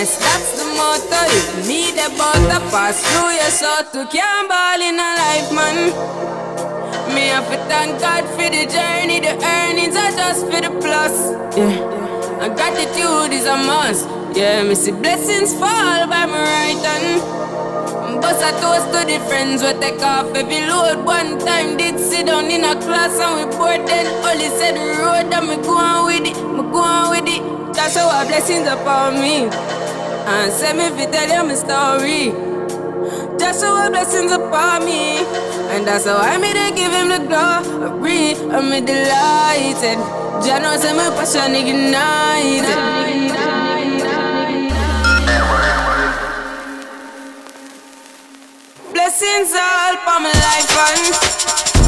yes, that's the motto. If me the butter pass through your soul to can't ball in a life, man. Me have to thank God for the journey, the earnings are just for the plus. Yeah. And gratitude is a must. Yeah, me see blessings fall by my right hand. Bust a toast to the friends we take off every load. One time did sit down in a class and we bored then only said the road and me go on with it, me go on with it. Just show our blessings upon me. And send me fi tell you my story. Just show our blessings upon me. And that's how I made to give him the glory. I'm delighted. Jah knows my passion ignited. Blessings all for my life and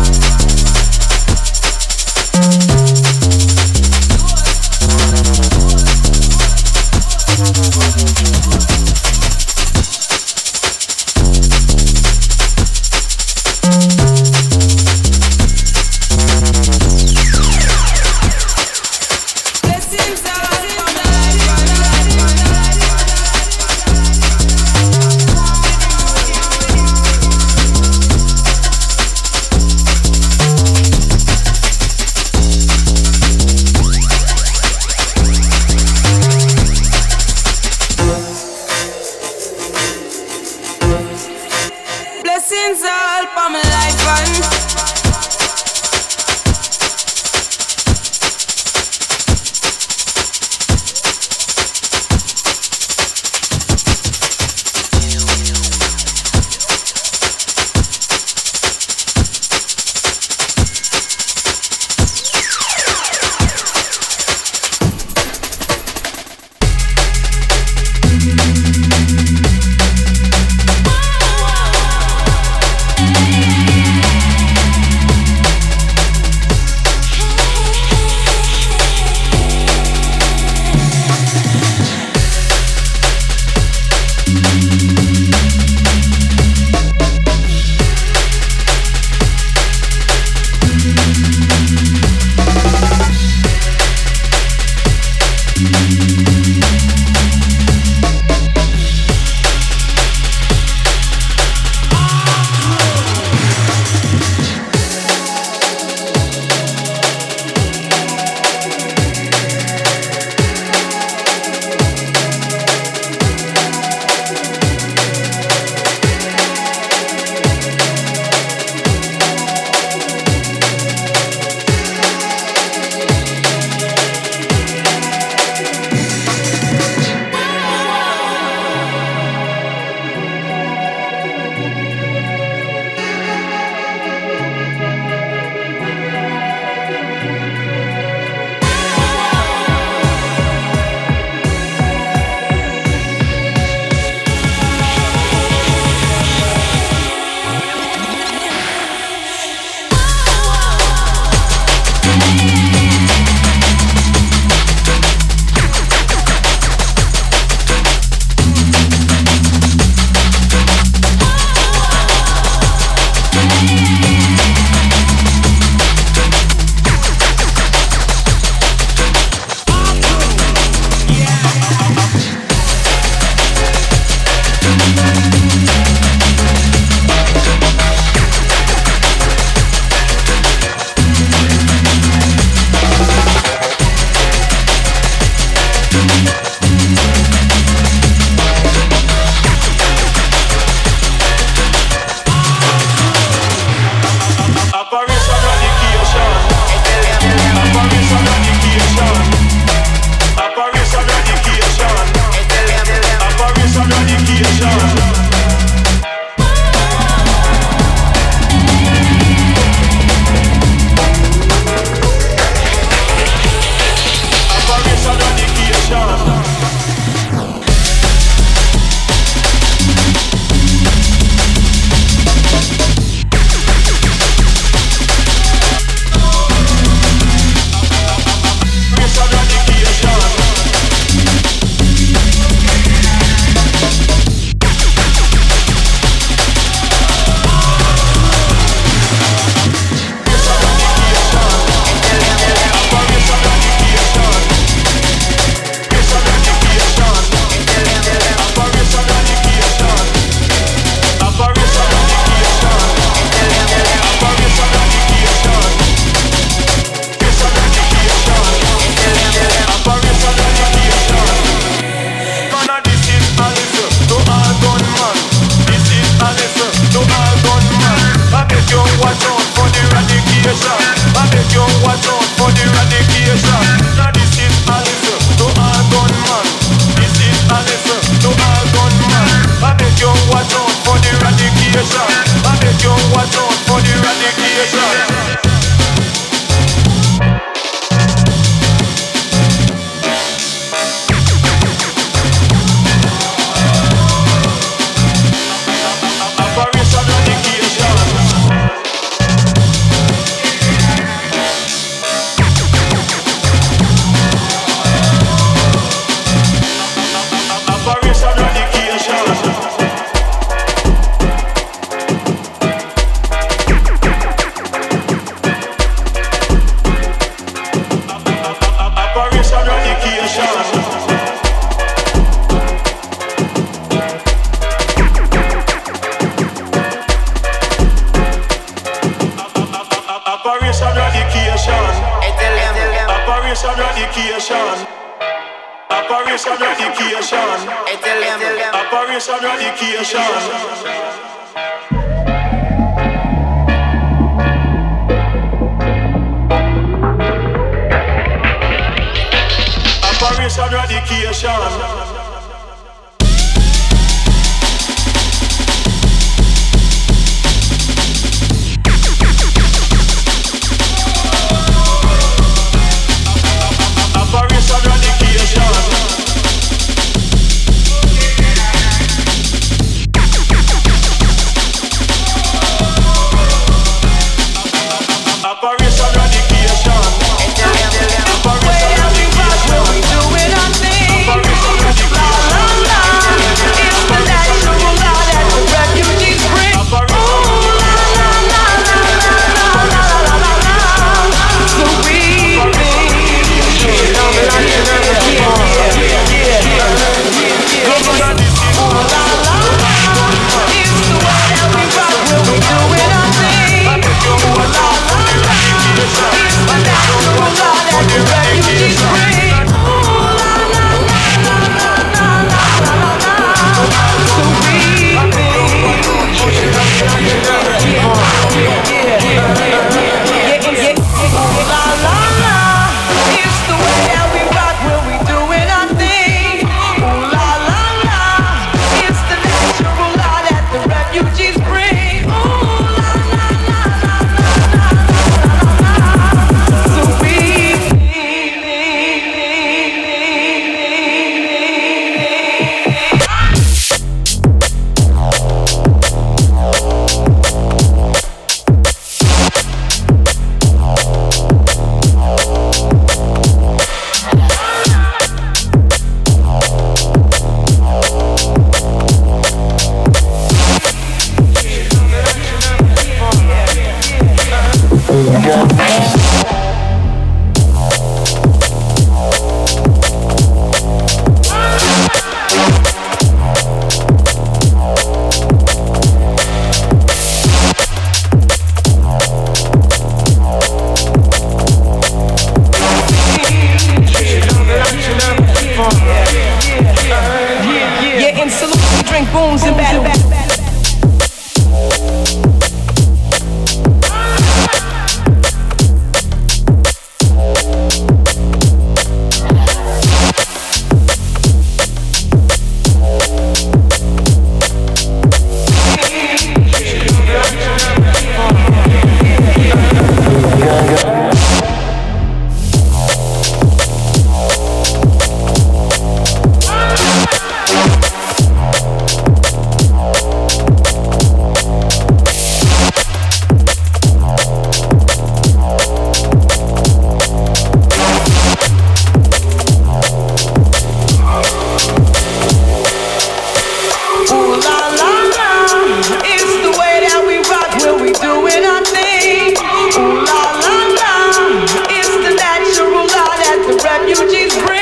you, Jesus.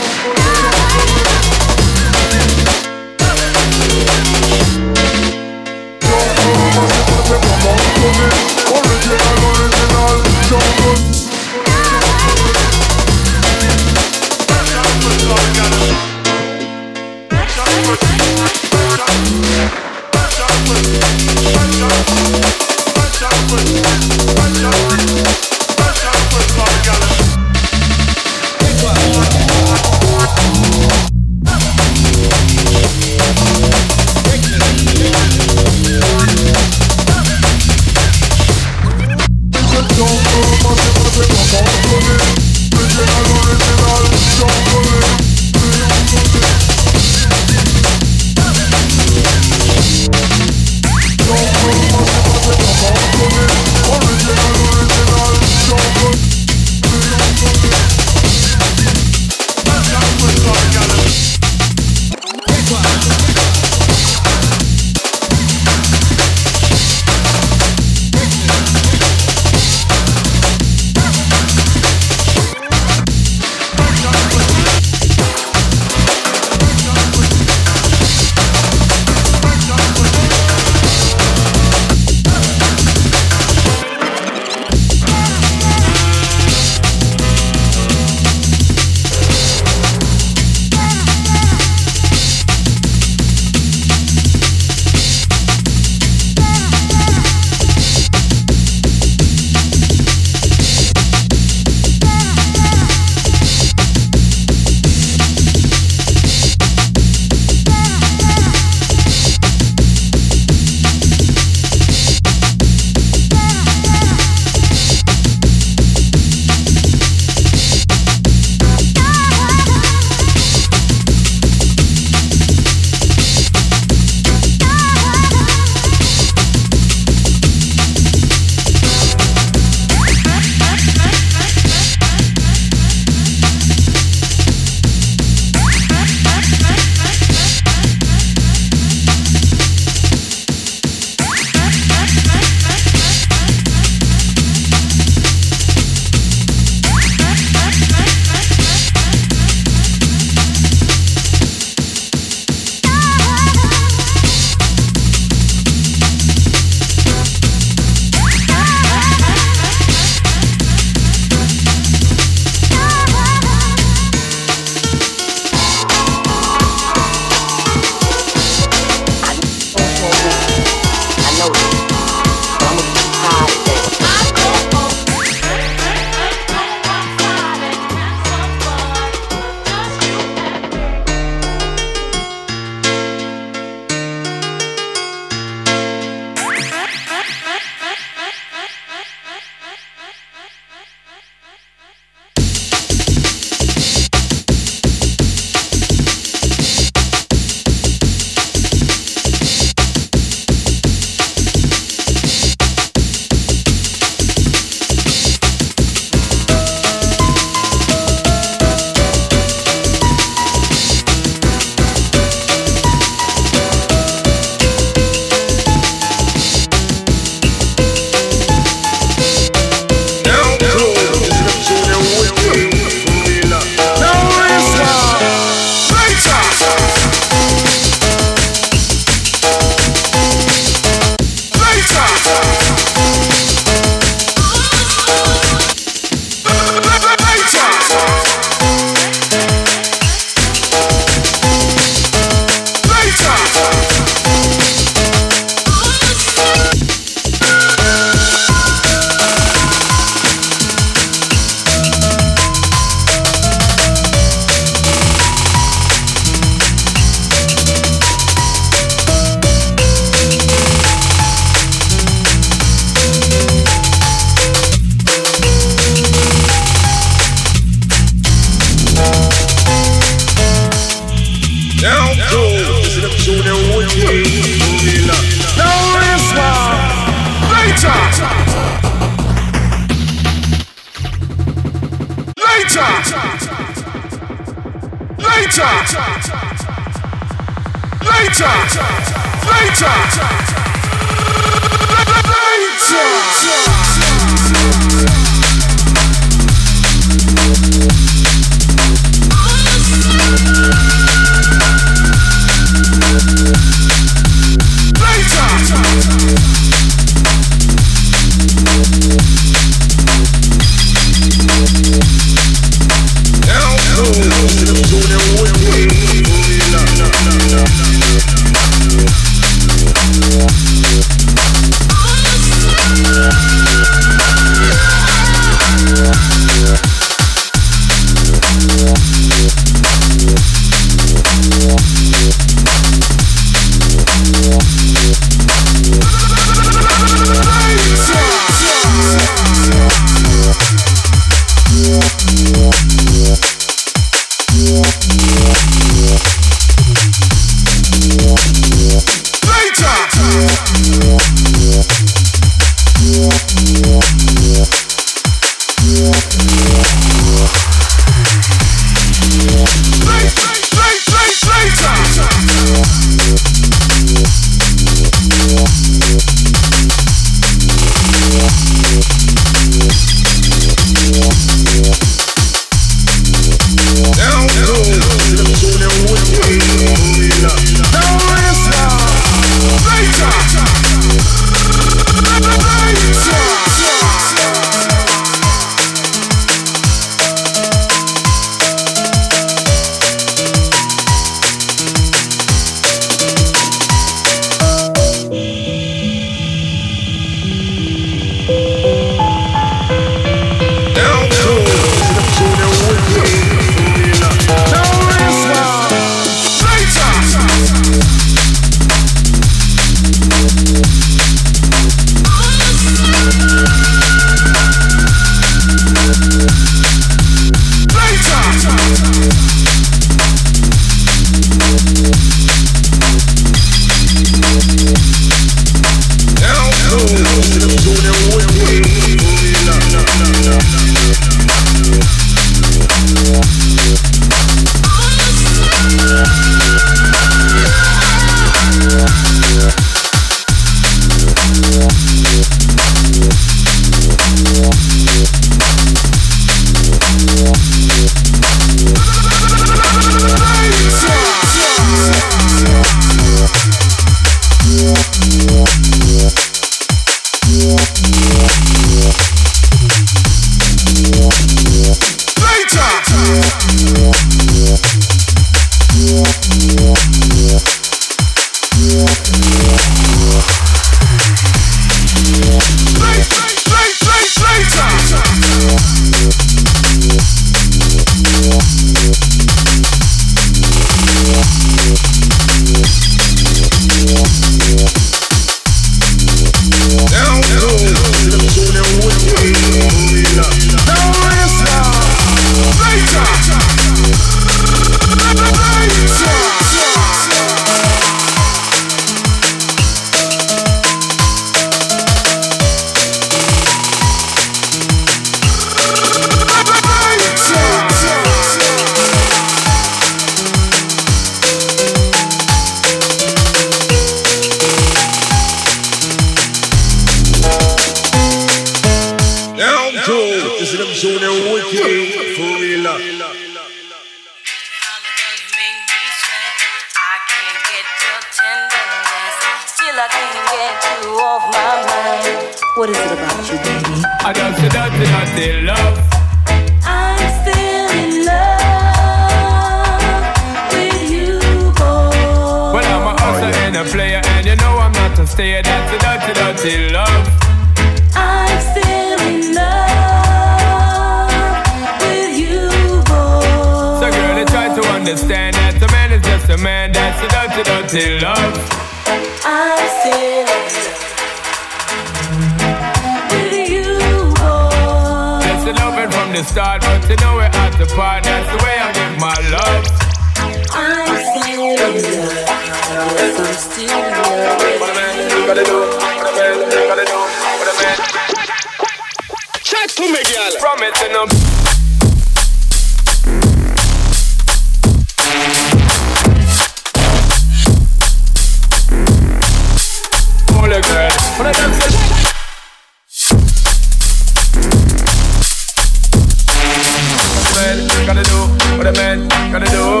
gotta do, what a man gotta do.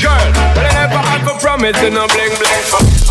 Girl, but I never had for promise and no bling bling.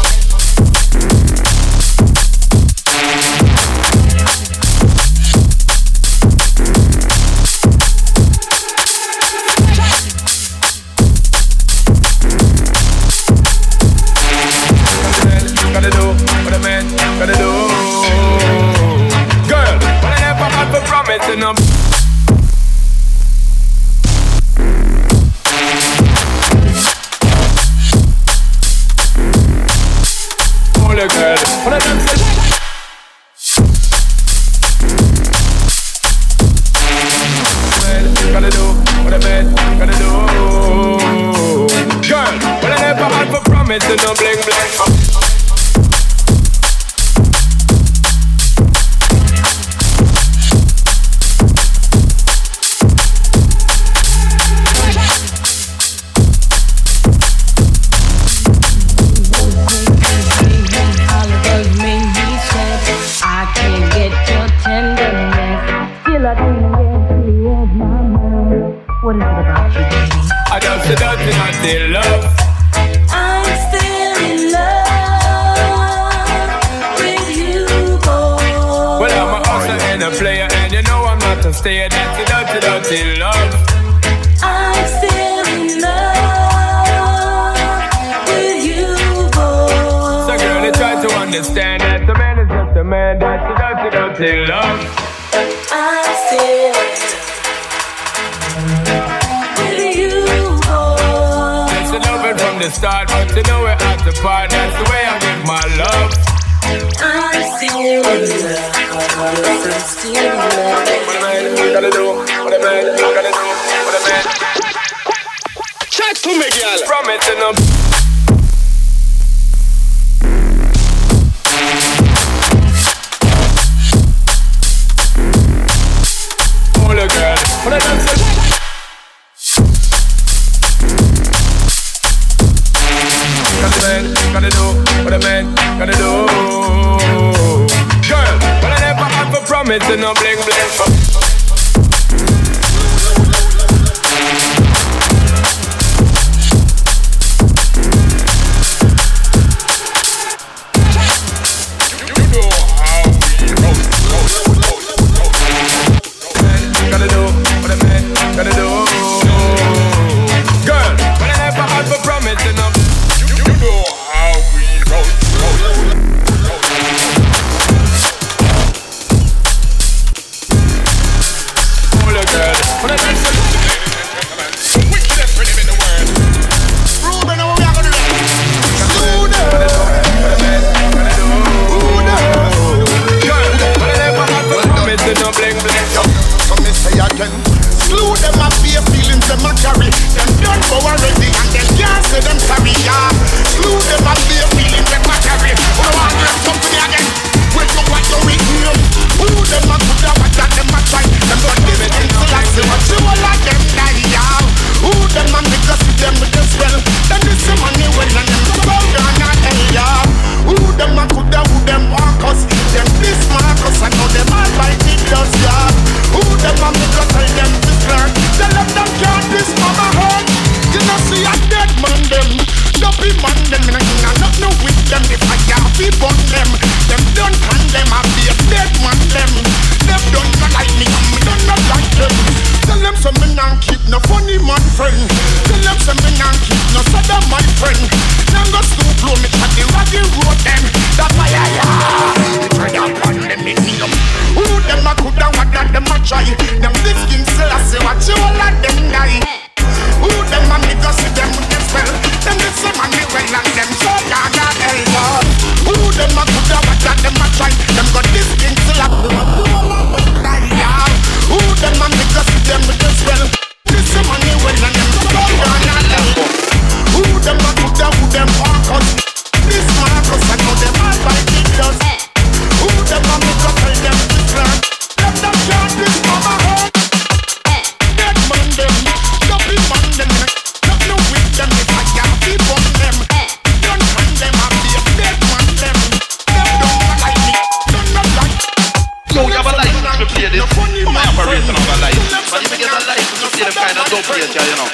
My operating of a license. But if you get a license, you see them kind of dope rate, you know.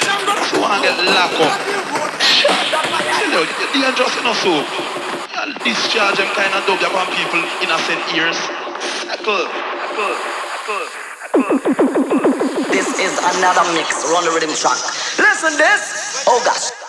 You want to get locked up. Tell you, you're dangerous enough so. You'll discharge them kind of dope upon people innocent ears. Circle, circle, circle, circle. This is another mix. Run the rhythm track. Listen this. Oh gosh.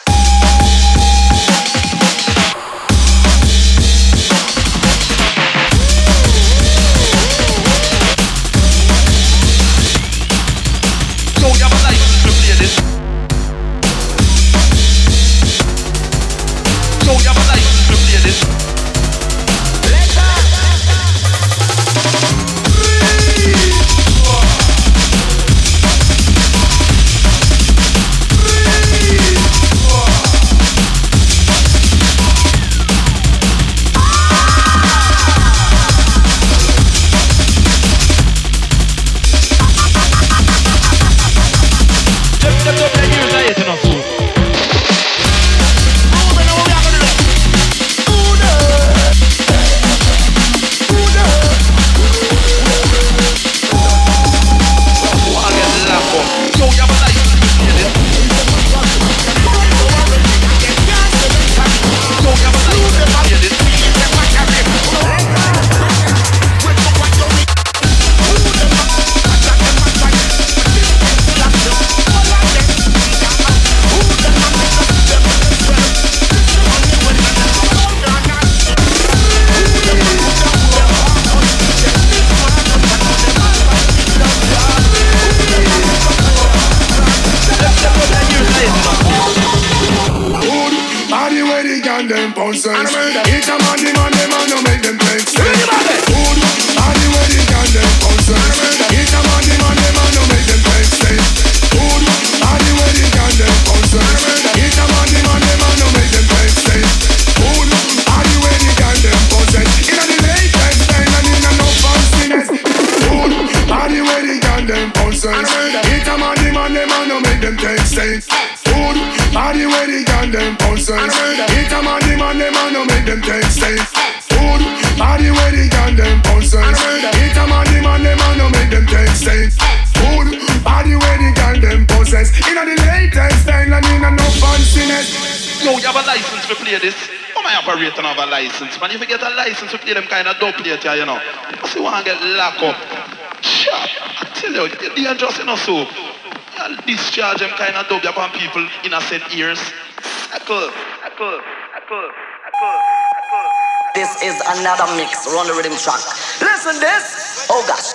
My operating have a license? Man, if you get a license to play them kind of dope plate here, you know. So you want to get locked up. Sure. I tell you, you're dangerous enough so. You'll discharge them kind of dope upon people innocent ears. Circle, circle, circle, circle. This is another mix. Run the rhythm track. Listen this. Oh gosh.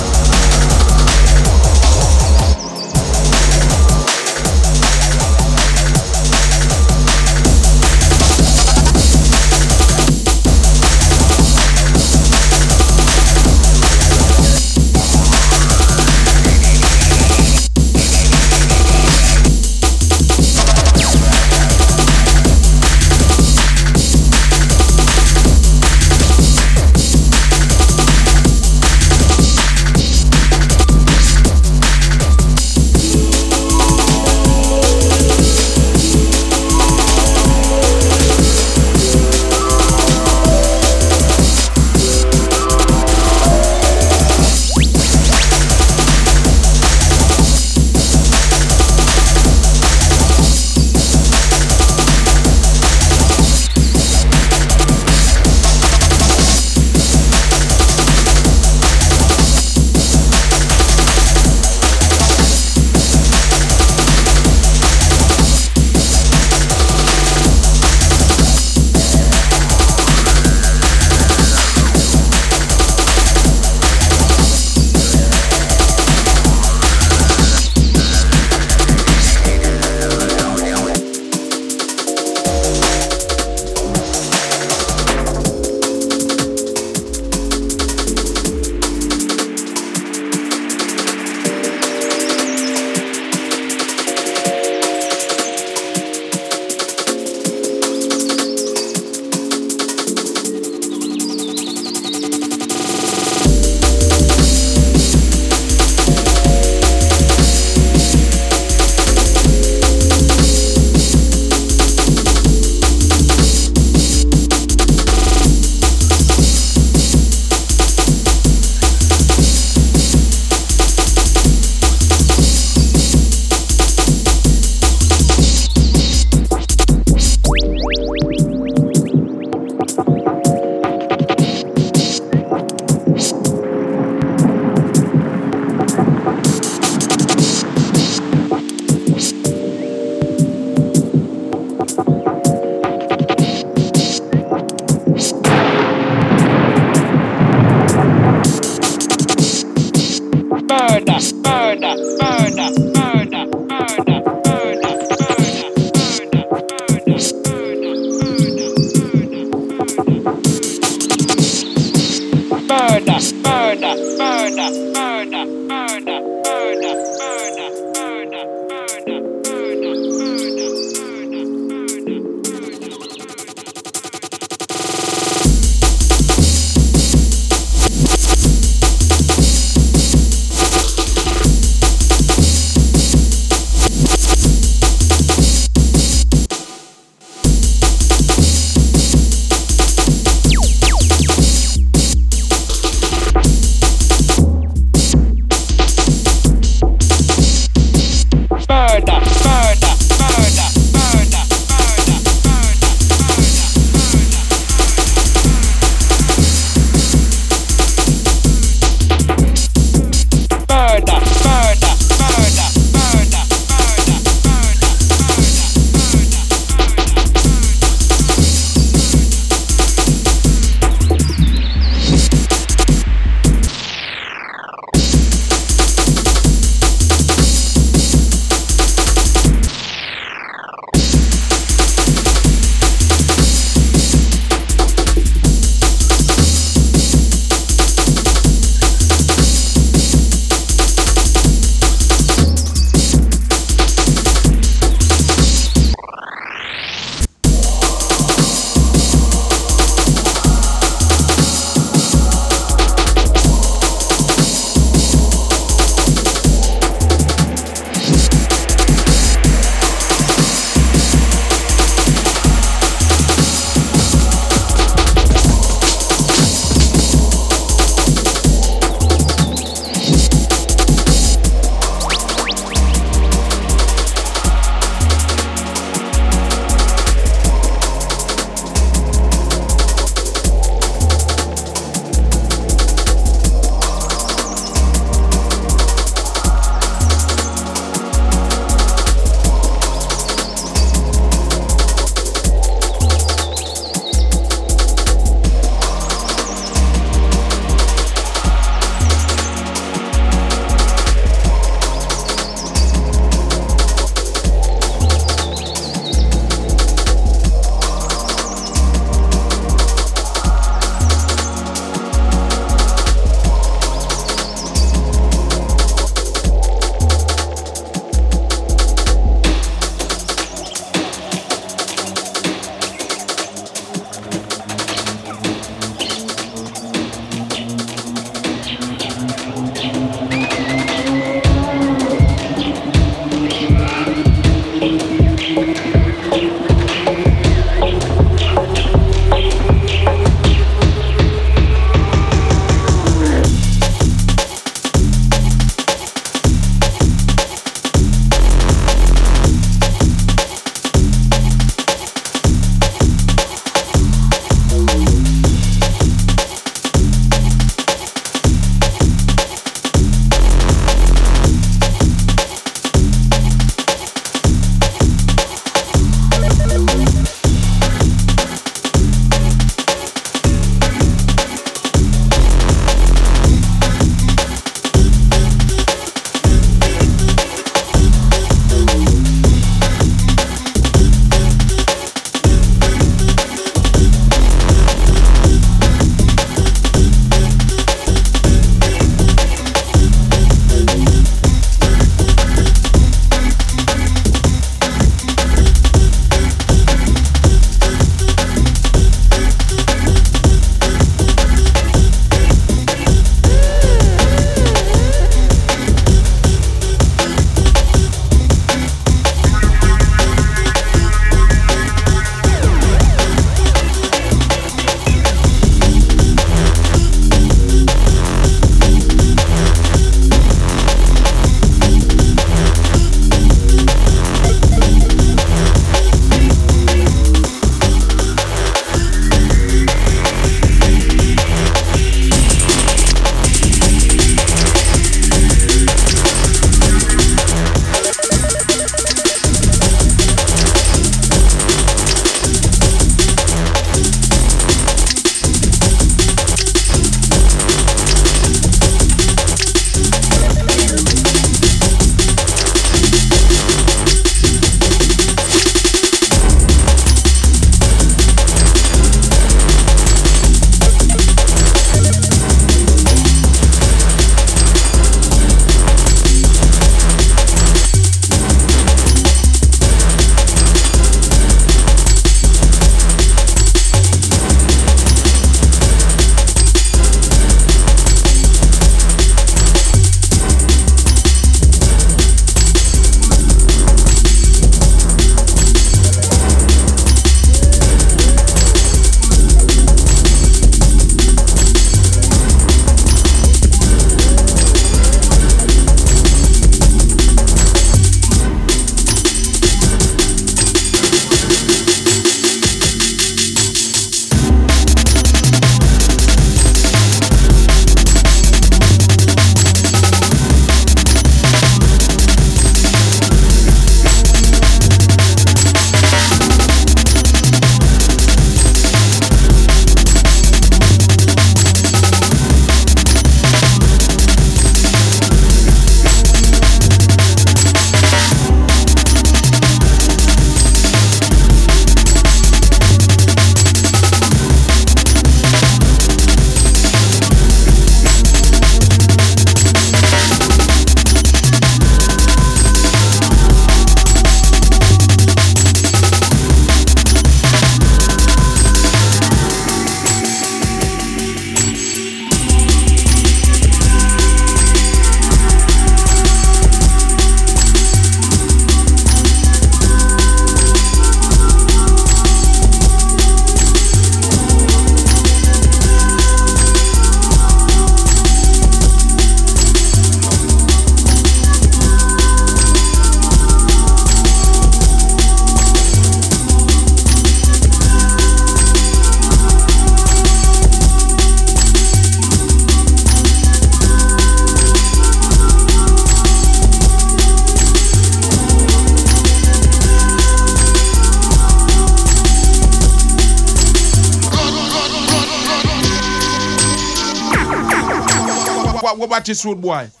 What, what, what is rude boy?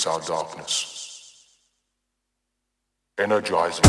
Eliminates our darkness. Energizing.